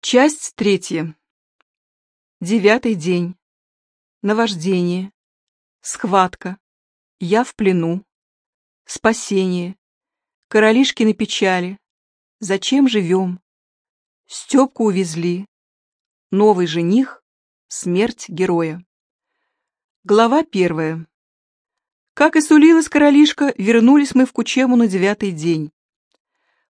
Часть третья. Девятый день. Наваждение. Схватка. Я в плену. Спасение. Королишкины печали. Зачем живем? Степку увезли. Новый жених. Смерть героя. Глава первая. Как и сулилась королишка, вернулись мы в Кучему на девятый день.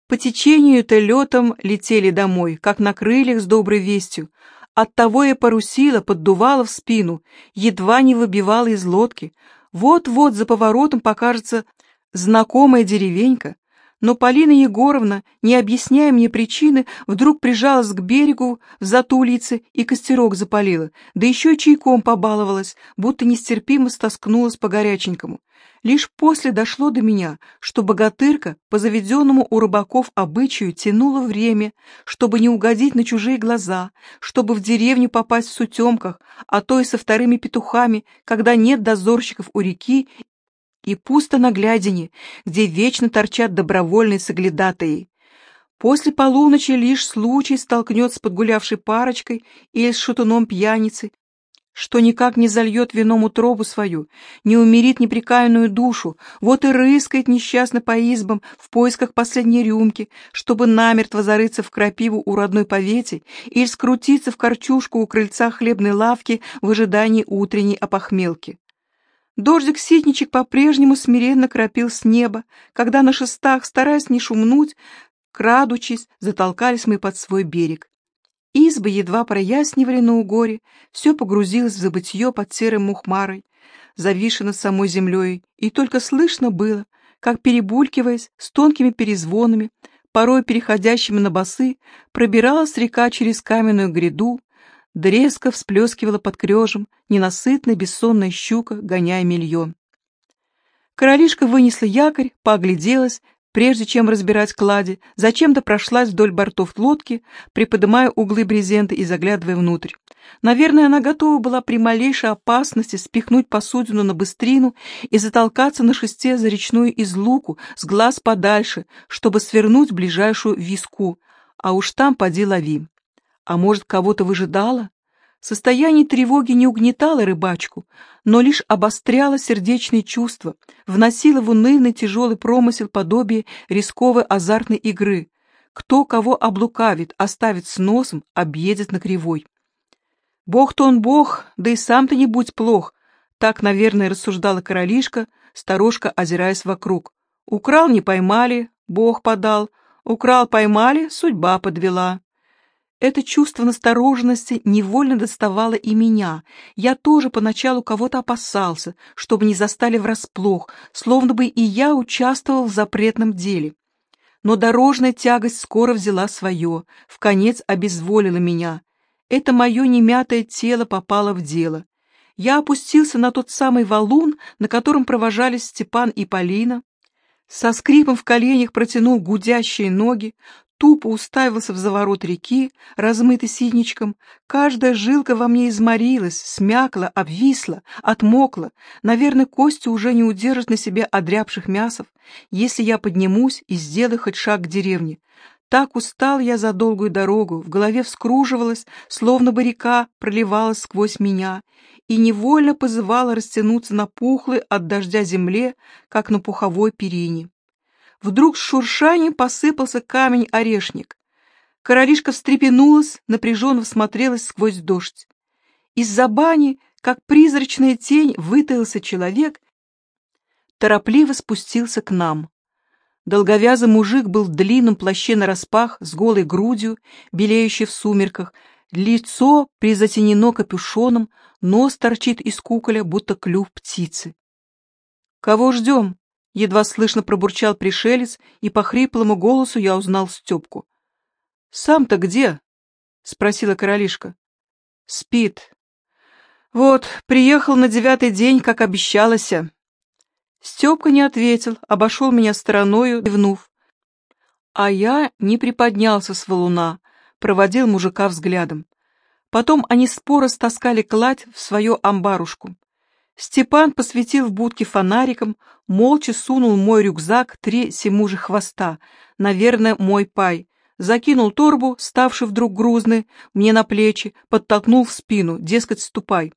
По течению-то летом летели домой, как на крыльях с доброй вестью. Оттого я парусила, поддувала в спину, едва не выбивала из лодки. Вот-вот за поворотом покажется знакомая деревенька. Но Полина Егоровна, не объясняя мне причины, вдруг прижалась к берегу в затулице и костерок запалила, да еще и чайком побаловалась, будто нестерпимо стоскнулась по горяченькому. Лишь после дошло до меня, что богатырка по заведенному у рыбаков обычаю тянула время, чтобы не угодить на чужие глаза, чтобы в деревню попасть в сутемках, а то и со вторыми петухами, когда нет дозорщиков у реки и пусто на глядине, где вечно торчат добровольные соглядатые. После полуночи лишь случай столкнется с подгулявшей парочкой или с шутуном пьяницы, что никак не зальет вином утробу свою, не умерит неприкаянную душу, вот и рыскает несчастно по избам в поисках последней рюмки, чтобы намертво зарыться в крапиву у родной повети или скрутиться в корчушку у крыльца хлебной лавки в ожидании утренней опохмелки. Дождик-ситничек по-прежнему смиренно крапил с неба, когда на шестах, стараясь не шумнуть, крадучись, затолкались мы под свой берег. Избы едва прояснивали на угоре, все погрузилось в забытье под серым мухмарой, завишено самой землей, и только слышно было, как, перебулькиваясь с тонкими перезвонами, порой переходящими на басы, пробиралась река через каменную гряду, дрезко всплескивала под крежем ненасытная бессонная щука, гоняя мильон. Королишка вынесла якорь, поогляделась, прежде чем разбирать клади, зачем-то прошлась вдоль бортов лодки, приподнимая углы брезента и заглядывая внутрь. Наверное, она готова была при малейшей опасности спихнуть посудину на быстрину и затолкаться на шесте за речную излуку с глаз подальше, чтобы свернуть ближайшую виску, а уж там поди лови. А может, кого-то выжидала? Состояние тревоги не угнетало рыбачку, но лишь обостряло сердечные чувства, вносило в унылый тяжелый промысел подобие рисковой азартной игры. Кто кого облукавит, оставит с носом, объедет на кривой. Бог-то он бог, да и сам-то не будь плох, так, наверное, рассуждала королишка, старушка, озираясь вокруг. Украл, не поймали, бог подал, украл, поймали, судьба подвела. Это чувство настороженности невольно доставало и меня. Я тоже поначалу кого-то опасался, чтобы не застали врасплох, словно бы и я участвовал в запретном деле. Но дорожная тягость скоро взяла свое, в конец обезволила меня. Это мое немятое тело попало в дело. Я опустился на тот самый валун, на котором провожались Степан и Полина, со скрипом в коленях протянул гудящие ноги, тупо уставился в заворот реки, размытый синичком. Каждая жилка во мне изморилась, смякла, обвисла, отмокла. Наверное, кости уже не удержат на себе одрябших мясов, если я поднимусь и сделаю хоть шаг к деревне. Так устал я за долгую дорогу, в голове вскруживалась, словно бы река проливалась сквозь меня, и невольно позывала растянуться на пухлой от дождя земле, как на пуховой перине. Вдруг с шуршанием посыпался камень-орешник. Королишка встрепенулась, напряженно всмотрелась сквозь дождь. Из-за бани, как призрачная тень, вытаился человек, торопливо спустился к нам. Долговязый мужик был в длинном плаще нараспах, с голой грудью, белеющей в сумерках, лицо призатенено капюшоном, нос торчит из куколя, будто клюв птицы. «Кого ждем?» Едва слышно пробурчал пришелец, и по хриплому голосу я узнал Степку. «Сам-то где?» — спросила королишка. «Спит. Вот, приехал на девятый день, как обещалось. Степка не ответил, обошел меня стороною, кивнув. А я не приподнялся с валуна, проводил мужика взглядом. Потом они споро стаскали кладь в свою амбарушку. Степан посветил в будке фонариком, молча сунул мой рюкзак три семужих хвоста, наверное, мой пай, Закинул торбу, ставший вдруг грузный, мне на плечи, подтолкнул в спину, дескать, ступай.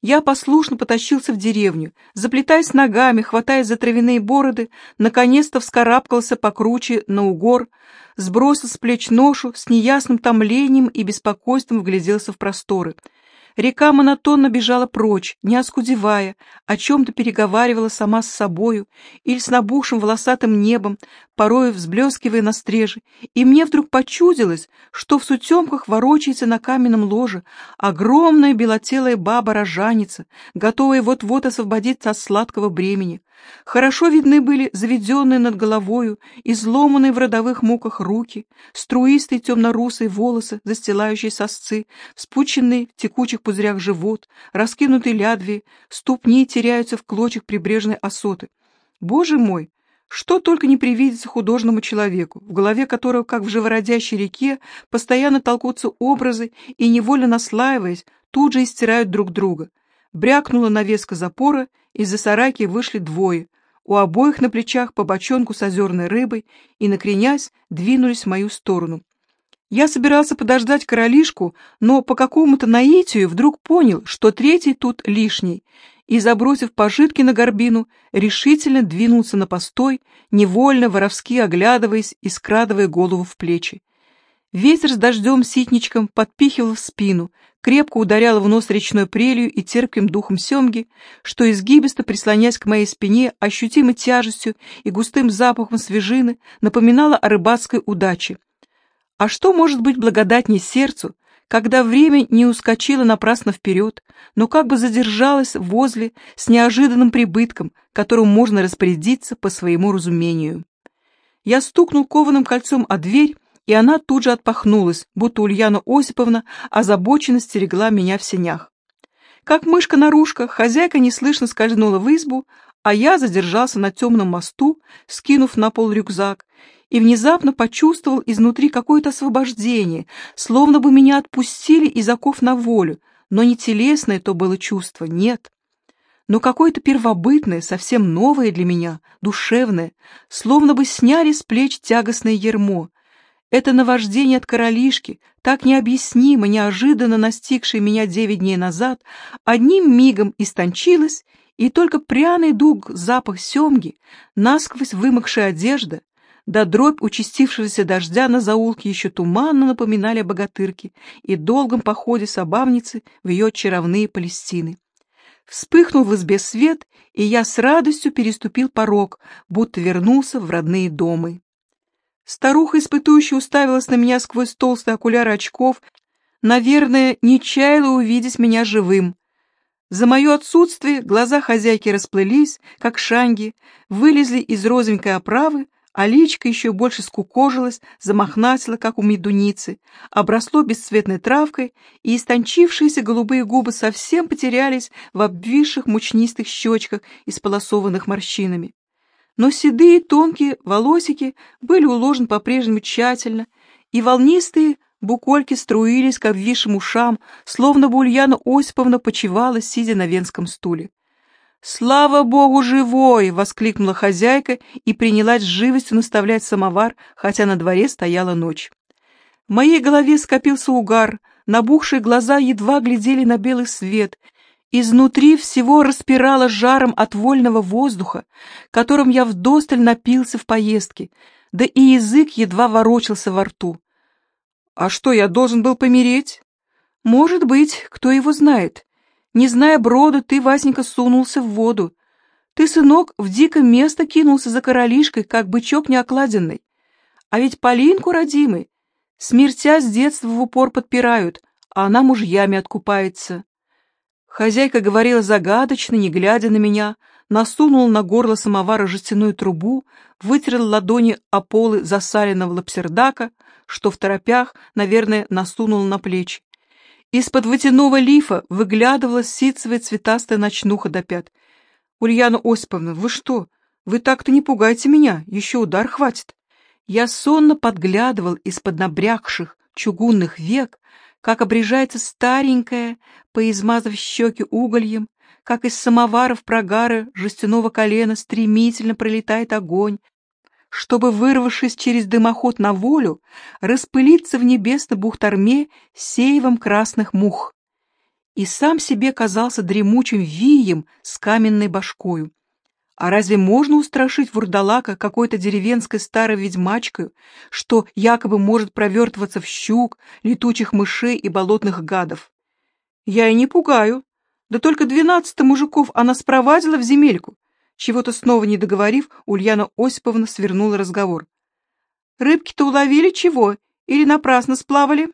Я послушно потащился в деревню, заплетаясь ногами, хватаясь за травяные бороды, наконец-то вскарабкался покруче на угор, сбросил с плеч ношу, с неясным томлением и беспокойством вгляделся в просторы — Река монотонно бежала прочь, не оскудевая, о чем-то переговаривала сама с собою или с набухшим волосатым небом, порою взблескивая на стреже, и мне вдруг почудилось, что в сутемках ворочается на каменном ложе огромная белотелая баба-рожаница, готовая вот-вот освободиться от сладкого бремени. Хорошо видны были заведенные над головою, изломанные в родовых муках руки, струистые темно-русые волосы, застилающие сосцы, вспученный в текучих пузырях живот, раскинутые лядви, ступни теряются в клочьях прибрежной осоты. Боже мой! Что только не привидится художному человеку, в голове которого, как в живородящей реке, постоянно толкутся образы и, невольно наслаиваясь, тут же истирают друг друга. Брякнула навеска запора, из-за сараки вышли двое. У обоих на плечах по бочонку с озерной рыбой и, накренясь, двинулись в мою сторону. Я собирался подождать королишку, но по какому-то наитию вдруг понял, что третий тут лишний, и, забросив пожитки на горбину, решительно двинулся на постой, невольно, воровски оглядываясь и скрадывая голову в плечи. Ветер с дождем-ситничком подпихивал в спину, крепко ударял в нос речной прелью и терпким духом семги, что изгибисто, прислонясь к моей спине, ощутимой тяжестью и густым запахом свежины, напоминала о рыбацкой удаче. А что может быть благодатней сердцу, когда время не ускочило напрасно вперед, но как бы задержалось возле с неожиданным прибытком, которым можно распорядиться по своему разумению? Я стукнул кованым кольцом о дверь, и она тут же отпахнулась, будто Ульяна Осиповна озабоченно стерегла меня в сенях. Как мышка-нарушка, хозяйка неслышно скользнула в избу, а я задержался на темном мосту, скинув на пол рюкзак, и внезапно почувствовал изнутри какое-то освобождение, словно бы меня отпустили из оков на волю, но не телесное то было чувство, нет, но какое-то первобытное, совсем новое для меня, душевное, словно бы сняли с плеч тягостное ермо, это наваждение от королишки, так необъяснимо, неожиданно настигшее меня девять дней назад, одним мигом истончилось, и только пряный дуг, запах семги, насквозь вымокшая одежда, да дробь участившегося дождя на заулке еще туманно напоминали о богатырке и долгом походе собавницы в ее чаровные Палестины. Вспыхнул в избе свет, и я с радостью переступил порог, будто вернулся в родные дома. Старуха, испытующая, уставилась на меня сквозь толстые окуляры очков, наверное, не чаяла увидеть меня живым. За мое отсутствие глаза хозяйки расплылись, как шанги, вылезли из розовенькой оправы, а личка еще больше скукожилась, замахнатила, как у медуницы, обросло бесцветной травкой, и истончившиеся голубые губы совсем потерялись в обвисших мучнистых щечках, исполосованных морщинами но седые тонкие волосики были уложены по-прежнему тщательно, и волнистые букольки струились к обвисшим ушам, словно бы Ульяна Осиповна почивала, сидя на венском стуле. «Слава Богу, живой!» — воскликнула хозяйка и принялась с живостью наставлять самовар, хотя на дворе стояла ночь. В моей голове скопился угар, набухшие глаза едва глядели на белый свет, Изнутри всего распирало жаром от вольного воздуха, которым я вдосталь напился в поездке, да и язык едва ворочался во рту. А что, я должен был помереть? Может быть, кто его знает. Не зная брода, ты, Васенька, сунулся в воду. Ты, сынок, в дикое место кинулся за королишкой, как бычок неокладенный. А ведь Полинку, родимый, смертя с детства в упор подпирают, а она мужьями откупается. Хозяйка говорила загадочно, не глядя на меня, насунула на горло самовара жестяную трубу, вытерла ладони о полы засаленного лапсердака, что в торопях, наверное, насунула на плечи. Из-под водяного лифа выглядывала ситцевая цветастая ночнуха до пят. «Ульяна Осиповна, вы что? Вы так-то не пугайте меня, еще удар хватит». Я сонно подглядывал из-под набрякших чугунных век, как обрежается старенькая, поизмазав щеки угольем, как из самоваров прогара жестяного колена стремительно пролетает огонь, чтобы, вырвавшись через дымоход на волю, распылиться в небесно-бухтарме сеевом красных мух. И сам себе казался дремучим вием с каменной башкою. А разве можно устрашить вурдалака какой-то деревенской старой ведьмачкой, что якобы может провертываться в щук, летучих мышей и болотных гадов? Я и не пугаю. Да только двенадцати мужиков она спровадила в земельку. Чего-то снова не договорив, Ульяна Осиповна свернула разговор. «Рыбки-то уловили чего? Или напрасно сплавали?»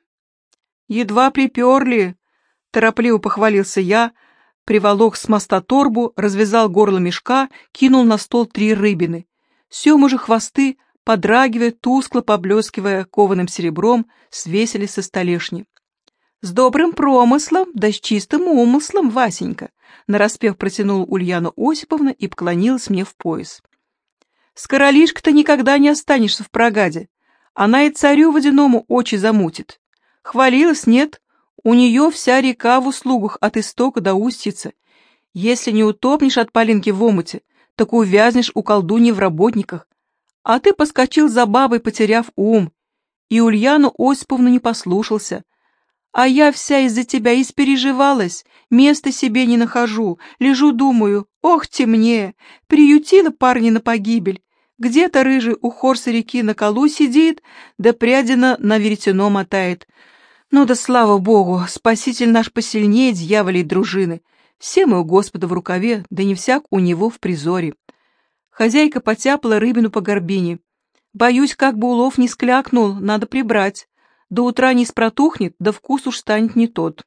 «Едва приперли», — торопливо похвалился я, — приволок с моста торбу, развязал горло мешка, кинул на стол три рыбины. Семы же хвосты, подрагивая, тускло поблескивая кованым серебром, свесили со столешни. «С добрым промыслом, да с чистым умыслом, Васенька!» нараспев протянул Ульяна Осиповна и поклонилась мне в пояс. «С королишкой-то никогда не останешься в прогаде. Она и царю водяному очи замутит. Хвалилась, нет, у нее вся река в услугах от истока до устицы. Если не утопнешь от Полинки в омуте, так увязнешь у колдуньи в работниках. А ты поскочил за бабой, потеряв ум. И Ульяну Осиповну не послушался. А я вся из-за тебя испереживалась, места себе не нахожу, лежу, думаю, ох темнее, приютила парня на погибель. Где-то рыжий у хорса реки на колу сидит, да прядина на веретено мотает. Ну да слава богу, спаситель наш посильнее дьяволей дружины. Все мы у Господа в рукаве, да не всяк у него в призоре. Хозяйка потяпала рыбину по горбине. Боюсь, как бы улов не склякнул, надо прибрать. До утра не спротухнет, да вкус уж станет не тот.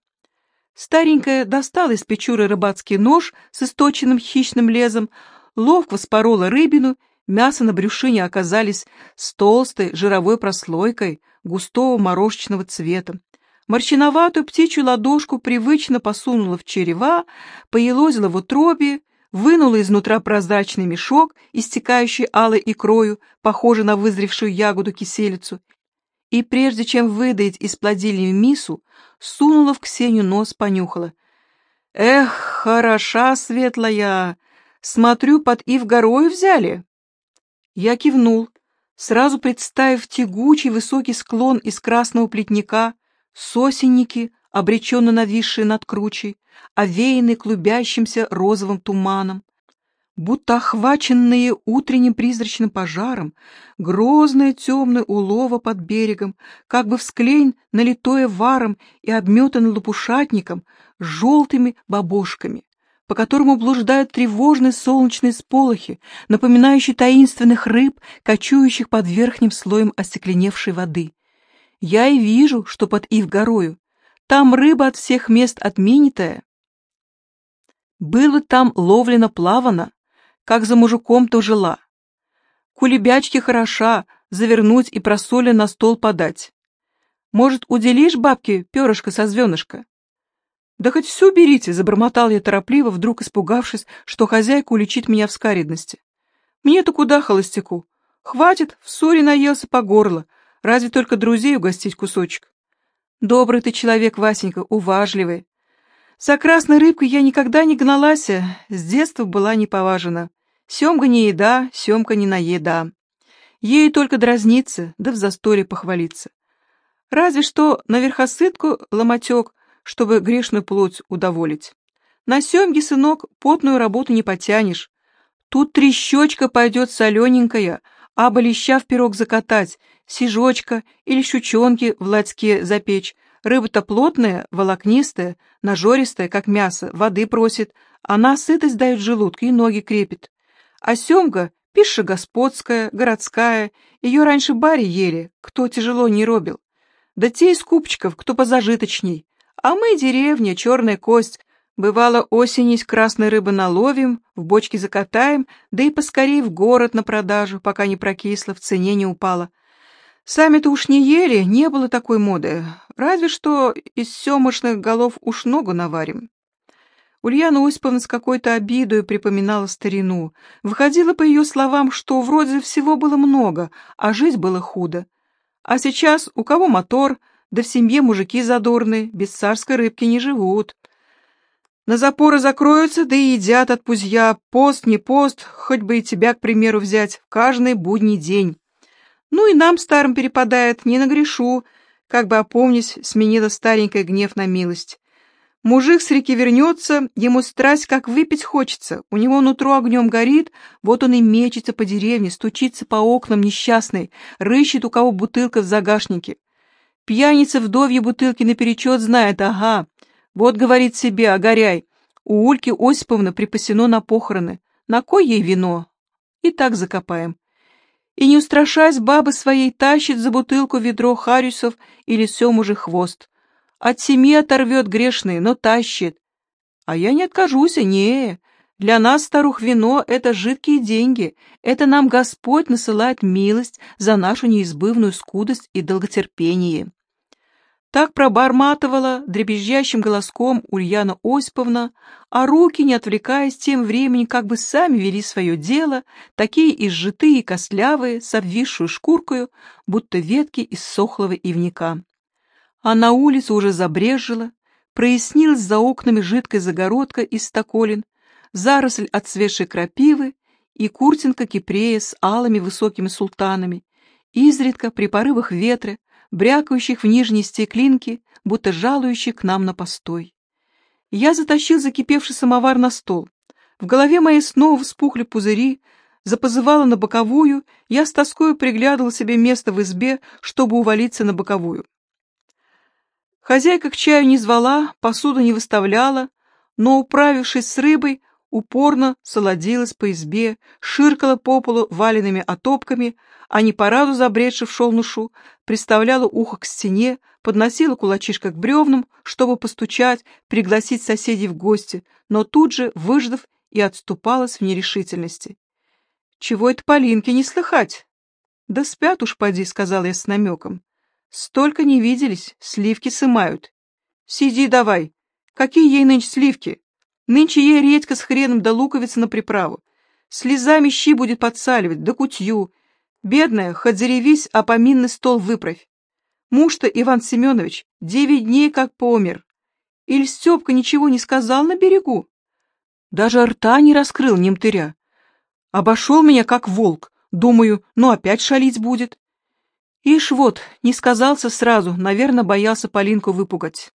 Старенькая достала из печуры рыбацкий нож с источенным хищным лезом, ловко вспорола рыбину, мясо на брюшине оказались с толстой жировой прослойкой густого морожечного цвета. Морщиноватую птичью ладошку привычно посунула в черева, поелозила в утробе, вынула изнутра прозрачный мешок, истекающий алой икрою, похожий на вызревшую ягоду-киселицу, и прежде чем выдать из плодильни мису, сунула в Ксению нос, понюхала. «Эх, хороша светлая! Смотрю, под ив горою взяли!» Я кивнул, сразу представив тягучий высокий склон из красного плетника, сосенники, обреченно нависшие над кручей, овеянные клубящимся розовым туманом, будто охваченные утренним призрачным пожаром, грозное темное улово под берегом, как бы всклень, налитое варом и обметано лопушатником, желтыми бабошками, по которому блуждают тревожные солнечные сполохи, напоминающие таинственных рыб, кочующих под верхним слоем остекленевшей воды. Я и вижу, что под Ив горою. Там рыба от всех мест отменитая. Было там ловлено плавано, как за мужиком-то жила. Кулебячки хороша, завернуть и просоля на стол подать. Может, уделишь бабке перышко со звенышко? Да хоть всю берите, забормотал я торопливо, вдруг испугавшись, что хозяйка уличит меня в скаредности. Мне-то куда холостяку? Хватит, в ссоре наелся по горло, Разве только друзей угостить кусочек. Добрый ты человек, Васенька, уважливый. За красной рыбкой я никогда не гналась, с детства была неповажена. Семга не еда, семка не наеда. Ей только дразниться, да в застолье похвалиться. Разве что на верхосытку ломотек, чтобы грешную плоть удоволить. На семге, сынок, потную работу не потянешь. Тут трещочка пойдет солененькая, а леща в пирог закатать, сижочка или щучонки в ладьке запечь. Рыба-то плотная, волокнистая, нажористая, как мясо, воды просит. Она сытость дает желудку и ноги крепит. А семга — пища господская, городская. Ее раньше баре ели, кто тяжело не робил. Да те из купчиков, кто позажиточней. А мы деревня, черная кость. Бывало, осенись красной рыбы наловим, в бочке закатаем, да и поскорей в город на продажу, пока не прокисло, в цене не упала. Сами-то уж не ели, не было такой моды. Разве что из семышных голов уж ногу наварим. Ульяна Осиповна с какой-то обидой припоминала старину. Выходило по ее словам, что вроде всего было много, а жить было худо. А сейчас у кого мотор, да в семье мужики задорные, без царской рыбки не живут. На запоры закроются, да и едят от пузья, пост, не пост, хоть бы и тебя, к примеру, взять, в каждый будний день. Ну и нам, старым, перепадает, не нагрешу, как бы опомнись, сменила старенькая гнев на милость. Мужик с реки вернется, ему страсть как выпить хочется, у него нутро огнем горит, вот он и мечется по деревне, стучится по окнам несчастный, рыщет, у кого бутылка в загашнике. Пьяница вдовье бутылки наперечет знает, ага, вот, говорит себе, огоряй, у Ульки Осиповны припасено на похороны. На кой ей вино? И так закопаем. И не устрашаясь, бабы своей тащит за бутылку ведро харюсов или сему же хвост. От семьи оторвет грешные, но тащит. А я не откажусь, не. Для нас, старух, вино — это жидкие деньги. Это нам Господь насылает милость за нашу неизбывную скудость и долготерпение. Так пробарматывала дребезжащим голоском Ульяна Осиповна, а руки, не отвлекаясь тем временем, как бы сами вели свое дело, такие изжитые и костлявые, с обвисшую шкуркою, будто ветки из сохлого ивника. А на улице уже забрежило, прояснилась за окнами жидкая загородка из стоколин, заросль отцветшей крапивы и куртинка кипрея с алыми высокими султанами, изредка при порывах ветра, брякающих в нижней стеклинке, будто жалующих к нам на постой. Я затащил закипевший самовар на стол. В голове моей снова вспухли пузыри, запозывала на боковую, я с тоскою приглядывал себе место в избе, чтобы увалиться на боковую. Хозяйка к чаю не звала, посуду не выставляла, но, управившись с рыбой, упорно солодилась по избе, ширкала по полу валенными отопками, а не пораду забредши в шелнушу, приставляла ухо к стене, подносила кулачишко к бревнам, чтобы постучать, пригласить соседей в гости, но тут же, выждав, и отступалась в нерешительности. «Чего это Полинке не слыхать?» «Да спят уж, поди», — сказал я с намеком. «Столько не виделись, сливки сымают». «Сиди давай. Какие ей нынче сливки? Нынче ей редька с хреном да луковица на приправу. Слезами щи будет подсаливать, да кутью. Бедная, хоть заревись, а поминный стол выправь. Муж-то, Иван Семенович, девять дней как помер. Иль Степка ничего не сказал на берегу? Даже рта не раскрыл немтыря. Обошел меня как волк. Думаю, ну опять шалить будет. Ишь вот, не сказался сразу, наверное, боялся Полинку выпугать.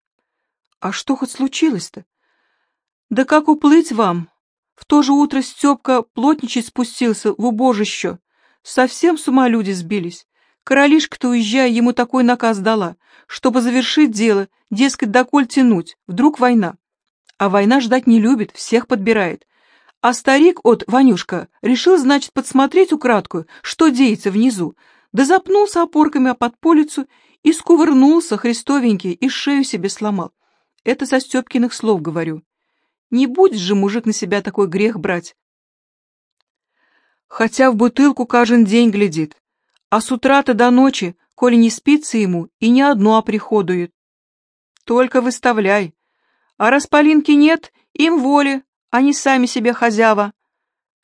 А что хоть случилось-то? Да как уплыть вам? В то же утро Степка плотничать спустился в убожище. Совсем с ума люди сбились. Королишка-то, уезжая, ему такой наказ дала, чтобы завершить дело, дескать, доколь тянуть, вдруг война. А война ждать не любит, всех подбирает. А старик от Ванюшка решил, значит, подсмотреть украдкую, что деется внизу, да запнулся опорками о подполицу и скувырнулся, христовенький, и шею себе сломал. Это со Степкиных слов говорю. Не будет же мужик на себя такой грех брать. Хотя в бутылку каждый день глядит, а с утра-то до ночи, коли не спится ему, и не одно оприходует. Только выставляй. А располинки нет, им воли, они сами себе хозява.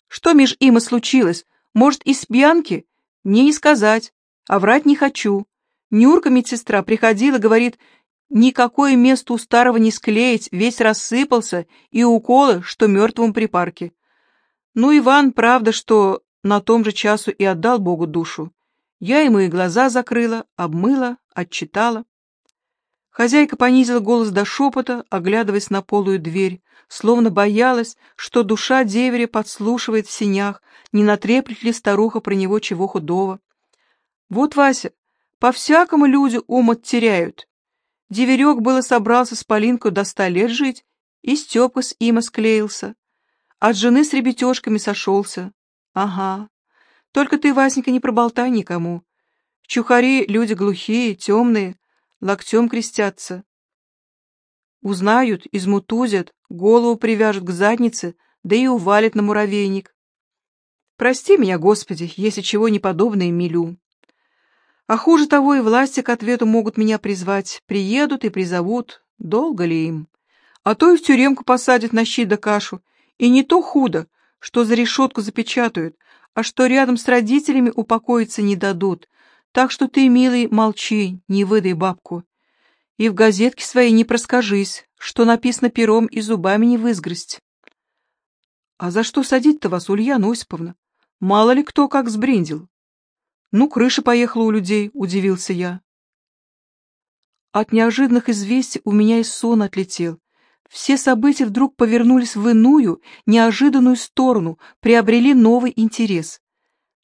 Что меж им и случилось? Может, из пьянки? Мне не сказать, а врать не хочу. Нюрка медсестра приходила, говорит, Никакое место у старого не склеить, весь рассыпался, и уколы, что мертвому припарке. Ну, Иван, правда, что на том же часу и отдал Богу душу. Я ему и глаза закрыла, обмыла, отчитала. Хозяйка понизила голос до шепота, оглядываясь на полую дверь, словно боялась, что душа деверя подслушивает в синях, не натреплет ли старуха про него чего худого. Вот, Вася, по-всякому люди ум теряют. Деверек было собрался с Полинкой до ста лет жить, и Степка с има склеился. От жены с ребятешками сошелся. Ага. Только ты, Васенька, не проболтай никому. Чухари — люди глухие, темные, локтем крестятся. Узнают, измутузят, голову привяжут к заднице, да и увалят на муравейник. Прости меня, Господи, если чего неподобное милю. А хуже того, и власти к ответу могут меня призвать. Приедут и призовут. Долго ли им? А то и в тюремку посадят на щи да кашу. И не то худо, что за решетку запечатают, а что рядом с родителями упокоиться не дадут. Так что ты, милый, молчи, не выдай бабку. И в газетке своей не проскажись, что написано пером и зубами не вызгрызть. А за что садить-то вас, Ульяна Осиповна? Мало ли кто как сбрендил. Ну, крыша поехала у людей, удивился я. От неожиданных известий у меня и сон отлетел. Все события вдруг повернулись в иную, неожиданную сторону, приобрели новый интерес.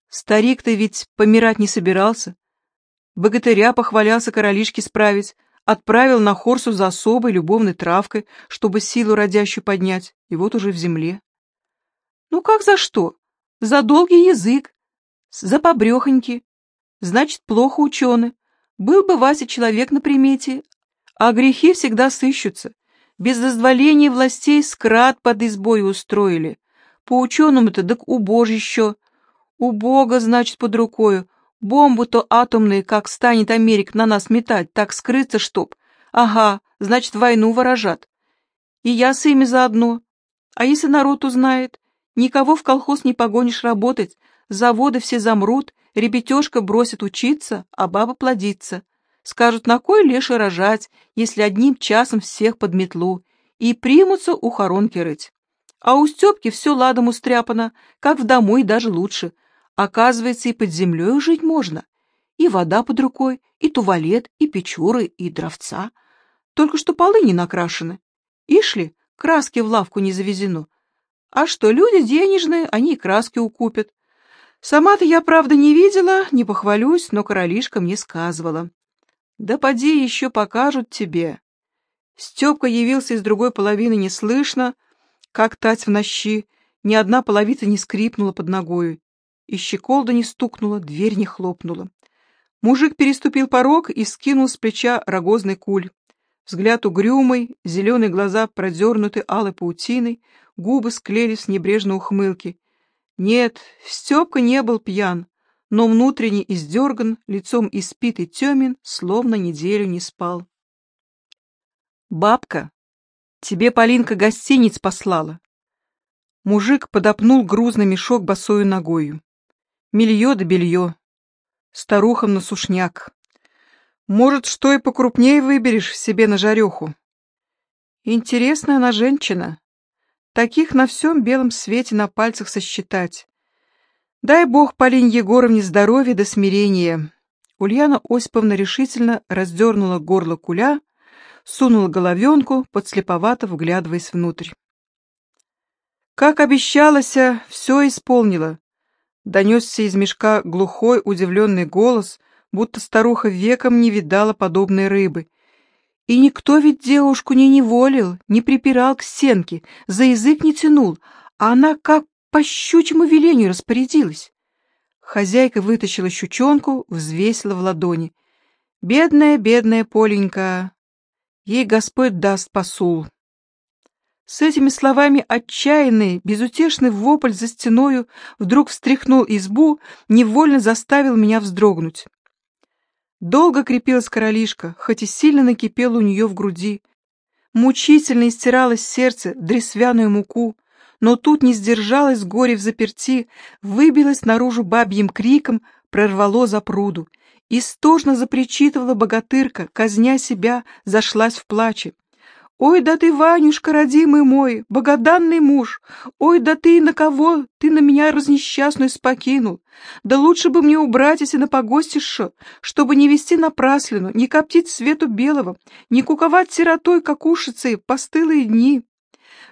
Старик-то ведь помирать не собирался. Богатыря похвалялся королишке справить, отправил на Хорсу за особой любовной травкой, чтобы силу родящую поднять, и вот уже в земле. Ну как за что? За долгий язык, за побрехоньки. Значит, плохо ученый. Был бы Вася человек на примете, а грехи всегда сыщутся. Без дозволения властей скрат под избой устроили. По ученому-то, так убожище. У Бога, значит, под рукою. Бомбу-то атомные, как станет Америка на нас метать, так скрыться чтоб. Ага, значит, войну ворожат. И я с ими заодно. А если народ узнает? Никого в колхоз не погонишь работать, заводы все замрут, ребятешка бросит учиться, а баба плодится. Скажут, на кой леши рожать, если одним часом всех под метлу, и примутся у хоронки рыть. А у Степки все ладом устряпано, как в дому и даже лучше. Оказывается, и под землей жить можно. И вода под рукой, и туалет, и печуры, и дровца. Только что полы не накрашены. Ишли, краски в лавку не завезено. А что, люди денежные, они и краски укупят. Сама-то я, правда, не видела, не похвалюсь, но королишка мне сказывала. Да поди еще покажут тебе. Степка явился из другой половины неслышно, как тать в нощи, ни одна половица не скрипнула под ногою, и щеколда не стукнула, дверь не хлопнула. Мужик переступил порог и скинул с плеча рогозный куль. Взгляд угрюмый, зеленые глаза продернуты алой паутиной, губы склеились в небрежной ухмылке. Нет, Степка не был пьян, но внутренне издерган, лицом испит и темен, словно неделю не спал. «Бабка, тебе Полинка гостиниц послала». Мужик подопнул грузный мешок босою ногою. Мелье да белье. Старухам на сушняк. Может, что и покрупнее выберешь себе на жареху. Интересная она женщина. Таких на всем белом свете на пальцах сосчитать. Дай бог Полине Егоровне здоровья до смирения. Ульяна Осиповна решительно раздернула горло куля, сунула головенку, подслеповато вглядываясь внутрь. Как обещалось, все исполнила. Донесся из мешка глухой, удивленный голос, будто старуха веком не видала подобной рыбы. И никто ведь девушку не неволил, не припирал к стенке, за язык не тянул, а она как по щучьему велению распорядилась. Хозяйка вытащила щучонку, взвесила в ладони. Бедная, бедная Поленька, ей Господь даст посул. С этими словами отчаянный, безутешный вопль за стеною вдруг встряхнул избу, невольно заставил меня вздрогнуть. Долго крепилась королишка, хоть и сильно накипела у нее в груди. Мучительно истиралось сердце дресвяную муку, но тут не сдержалась горе в заперти, выбилась наружу бабьим криком, прорвало за пруду. Истожно запричитывала богатырка, казня себя, зашлась в плаче. «Ой, да ты, Ванюшка, родимый мой, богоданный муж! Ой, да ты на кого ты на меня разнесчастную спокинул! Да лучше бы мне убрать, если на погостише, чтобы не вести напраслину, не коптить свету белого, не куковать сиротой, как ушицы, постылые дни!»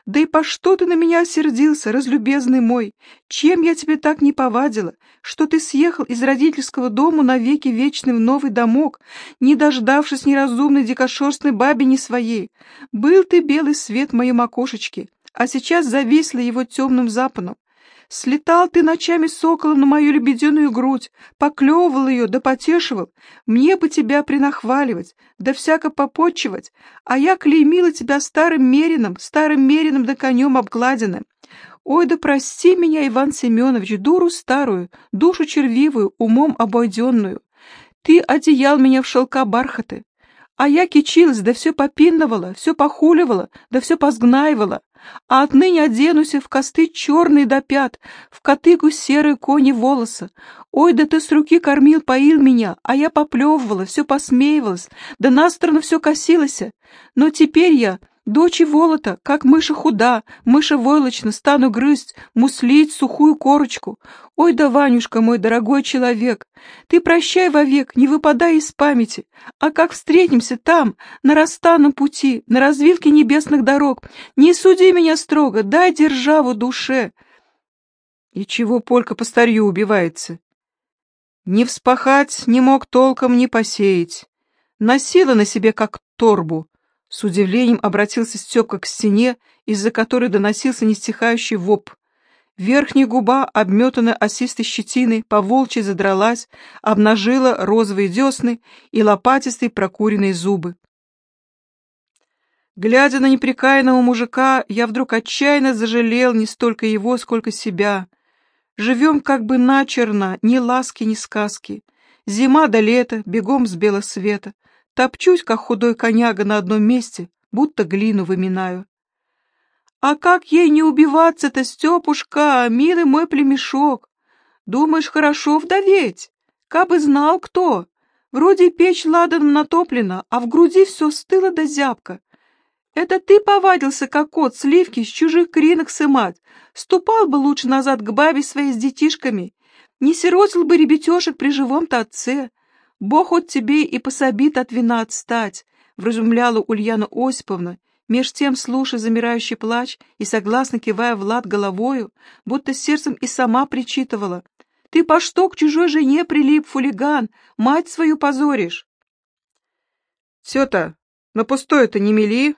Да и по что ты на меня сердился, разлюбезный мой? Чем я тебе так не повадила, что ты съехал из родительского дома навеки вечный в новый домок, не дождавшись неразумной дикошерстной бабе своей? Был ты белый свет в моем окошечке, а сейчас зависла его темным запаном. Слетал ты ночами соколом на мою лебединую грудь, поклевывал ее да потешивал. Мне бы тебя принахваливать, да всяко попотчевать, а я клеймила тебя старым мерином, старым мерином да конем обгладенным. Ой, да прости меня, Иван Семенович, дуру старую, душу червивую, умом обойденную. Ты одеял меня в шелка бархаты, а я кичилась, да все попинновала, все похуливала, да все позгнаивала. А отныне оденусь в косты черные до пят, в котыгу серые кони волоса. Ой, да ты с руки кормил, поил меня, а я поплевывала, все посмеивалась, да на сторону все косилась. Но теперь я Дочь Волота, как мыша худа, мыша войлочна, стану грызть, муслить сухую корочку. Ой да, Ванюшка, мой дорогой человек, ты прощай вовек, не выпадай из памяти. А как встретимся там, на расстанном пути, на развилке небесных дорог, не суди меня строго, дай державу душе. И чего Полька по старью убивается? Не вспахать не мог толком, не посеять. Носила на себе как торбу, с удивлением обратился Степка к стене, из-за которой доносился нестихающий воп. Верхняя губа, обметанная осистой щетиной, поволчьи задралась, обнажила розовые десны и лопатистые прокуренные зубы. Глядя на непрекаянного мужика, я вдруг отчаянно зажалел не столько его, сколько себя. Живем как бы начерно, ни ласки, ни сказки. Зима до лета, бегом с белого света. Топчусь, как худой коняга на одном месте, будто глину выминаю. А как ей не убиваться-то, Степушка, милый мой племешок? Думаешь, хорошо вдоветь? Кабы знал кто. Вроде печь ладаном натоплена, а в груди все стыло до зябка. Это ты повадился, как кот, сливки с чужих кринок сымать. Ступал бы лучше назад к бабе своей с детишками. Не сиротил бы ребятешек при живом-то отце. Бог от тебе и пособит от вина отстать, вразумляла Ульяна Осиповна, меж тем слушая замирающий плач и согласно кивая Влад головою, будто сердцем и сама причитывала. «Ты по что к чужой жене прилип, фулиган? Мать свою позоришь!» «Тета, на пустое-то не мели.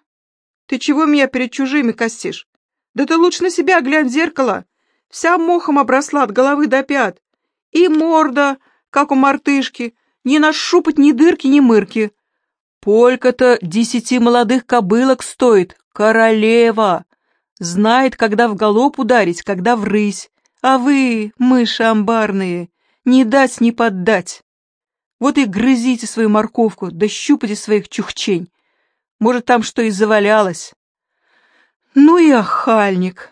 Ты чего меня перед чужими косишь? Да ты лучше на себя глянь в зеркало. Вся мохом обросла от головы до пят. И морда, как у мартышки, не нашупать ни дырки, ни мырки. Полька-то десяти молодых кобылок стоит, королева. Знает, когда в галоп ударить, когда в рысь. А вы, мыши амбарные, не дать не поддать. Вот и грызите свою морковку, да щупайте своих чухчень. Может, там что и завалялось. Ну и охальник.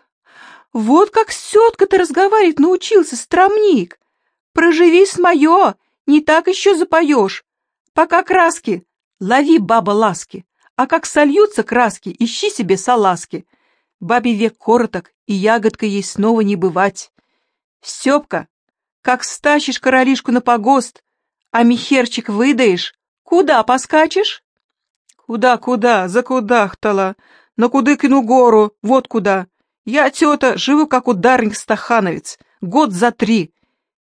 Вот как сетка-то разговаривать научился, стромник. Проживи с мое, не так еще запоешь. Пока краски, лови, баба, ласки. А как сольются краски, ищи себе саласки. Бабе век короток, и ягодка ей снова не бывать. Степка, как стащишь королишку на погост, а михерчик выдаешь, куда поскачешь? Куда-куда, закудахтала, на Кудыкину гору, вот куда. Я, тета, живу как ударник стахановец, год за три,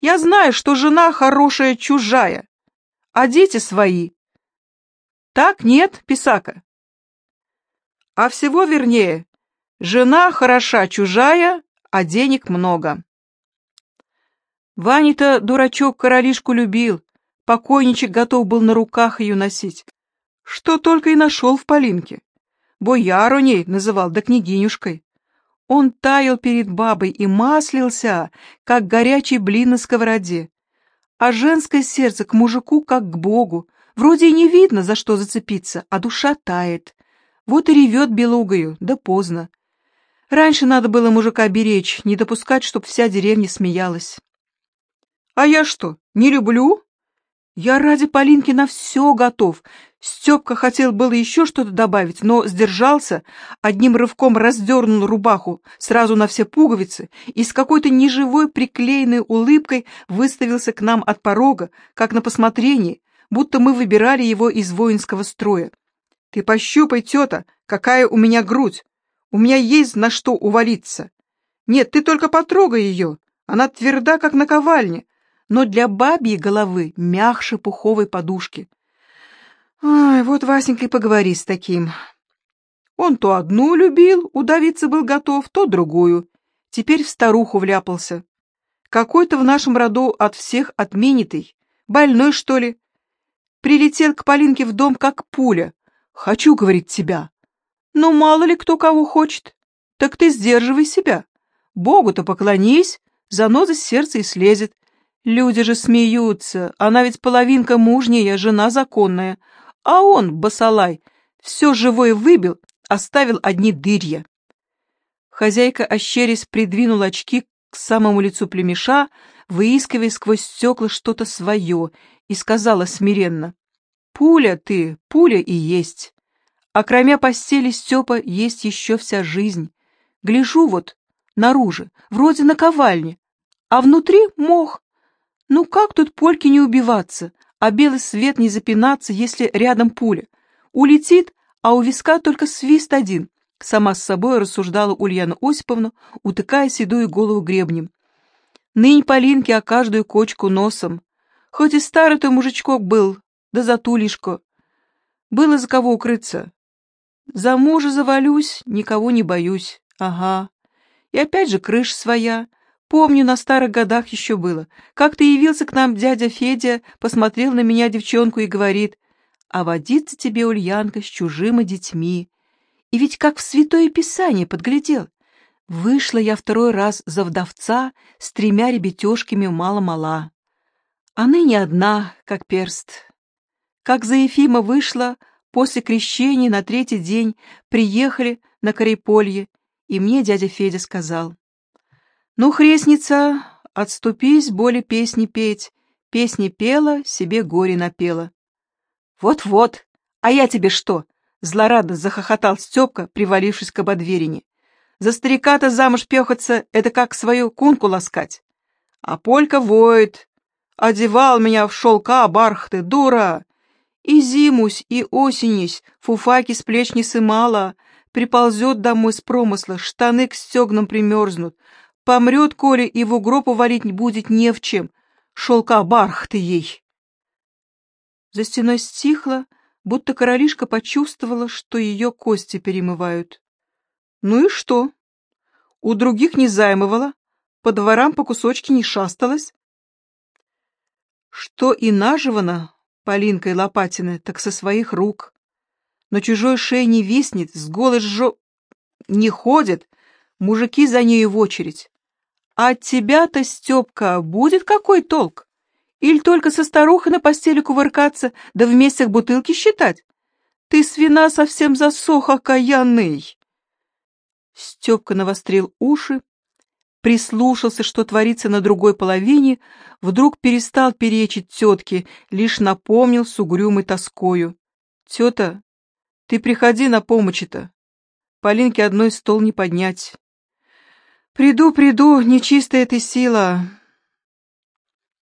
я знаю, что жена хорошая чужая, а дети свои. Так нет, Писака? А всего вернее, жена хороша чужая, а денег много. Ваня-то, дурачок, королишку любил, покойничек готов был на руках ее носить. Что только и нашел в Полинке. Бояру ней называл, да княгинюшкой. Он таял перед бабой и маслился, как горячий блин на сковороде. А женское сердце к мужику, как к богу. Вроде и не видно, за что зацепиться, а душа тает. Вот и ревет белугою, да поздно. Раньше надо было мужика беречь, не допускать, чтоб вся деревня смеялась. А я что, не люблю? Я ради Полинки на все готов, Степка хотел было еще что-то добавить, но сдержался, одним рывком раздернул рубаху сразу на все пуговицы и с какой-то неживой приклеенной улыбкой выставился к нам от порога, как на посмотрение, будто мы выбирали его из воинского строя. «Ты пощупай, тета, какая у меня грудь! У меня есть на что увалиться! Нет, ты только потрогай ее, она тверда, как наковальня, но для бабьей головы мягче пуховой подушки». Ай, вот Васенька и поговори с таким. Он то одну любил, удавиться был готов, то другую. Теперь в старуху вляпался. Какой-то в нашем роду от всех отменитый. Больной, что ли? Прилетел к Полинке в дом, как пуля. Хочу, говорит, тебя. Ну, мало ли кто кого хочет. Так ты сдерживай себя. Богу-то поклонись, заноза с сердца и слезет. Люди же смеются, она ведь половинка мужняя, жена законная, а он, басалай, все живое выбил, оставил одни дырья. Хозяйка, ощерясь, придвинула очки к самому лицу племеша, выискивая сквозь стекла что-то свое, и сказала смиренно, «Пуля ты, пуля и есть. А кроме постели Степа есть еще вся жизнь. Гляжу вот, наружу, вроде наковальни, а внутри мох. Ну как тут польки не убиваться, а белый свет не запинаться, если рядом пуля? Улетит, а у виска только свист один. Сама с собой рассуждала Ульяна Осиповна, утыкая седую голову гребнем. Нынь Полинке о каждую кочку носом. Хоть и старый ты мужичок был, да затулишко. Было за кого укрыться. За мужа завалюсь, никого не боюсь. Ага. И опять же крыш своя. Помню, на старых годах еще было. Как-то явился к нам дядя Федя, посмотрел на меня девчонку и говорит, «А водиться тебе, Ульянка, с чужими детьми». И ведь как в Святое Писание подглядел. Вышла я второй раз за вдовца с тремя ребятешками мало-мала. А ныне одна, как перст. Как за Ефима вышла, после крещения на третий день приехали на Кореполье, и мне дядя Федя сказал, «Ну, хрестница, отступись, боли песни петь, песни пела, себе горе напела». «Вот-вот, а я тебе что?» — злорадно захохотал Степка, привалившись к ободверине. За старика-то замуж пехаться — это как свою кунку ласкать. А полька воет. Одевал меня в шелка, бархты, дура. И зимусь, и осенись, фуфаки с плеч не сымала. Приползет домой с промысла, штаны к стегнам примерзнут. Помрет, коли его гробу валить будет не в чем. Шелка, бархты ей. За стеной стихло, будто королишка почувствовала, что ее кости перемывают. Ну и что? У других не займывала, по дворам по кусочке не шасталась. Что и наживано Полинкой Лопатиной, так со своих рук. Но чужой шеи не виснет, с голой жо... не ходит, мужики за нею в очередь. А от тебя-то, Степка, будет какой толк? Или только со старухой на постели кувыркаться, да в месяцах бутылки считать? Ты свина совсем засох, окаянный. Степка навострил уши, прислушался, что творится на другой половине, вдруг перестал перечить тетке, лишь напомнил с угрюмой тоскою. «Тета, ты приходи на помощь-то. Полинке одной стол не поднять». «Приду, приду, нечистая ты сила.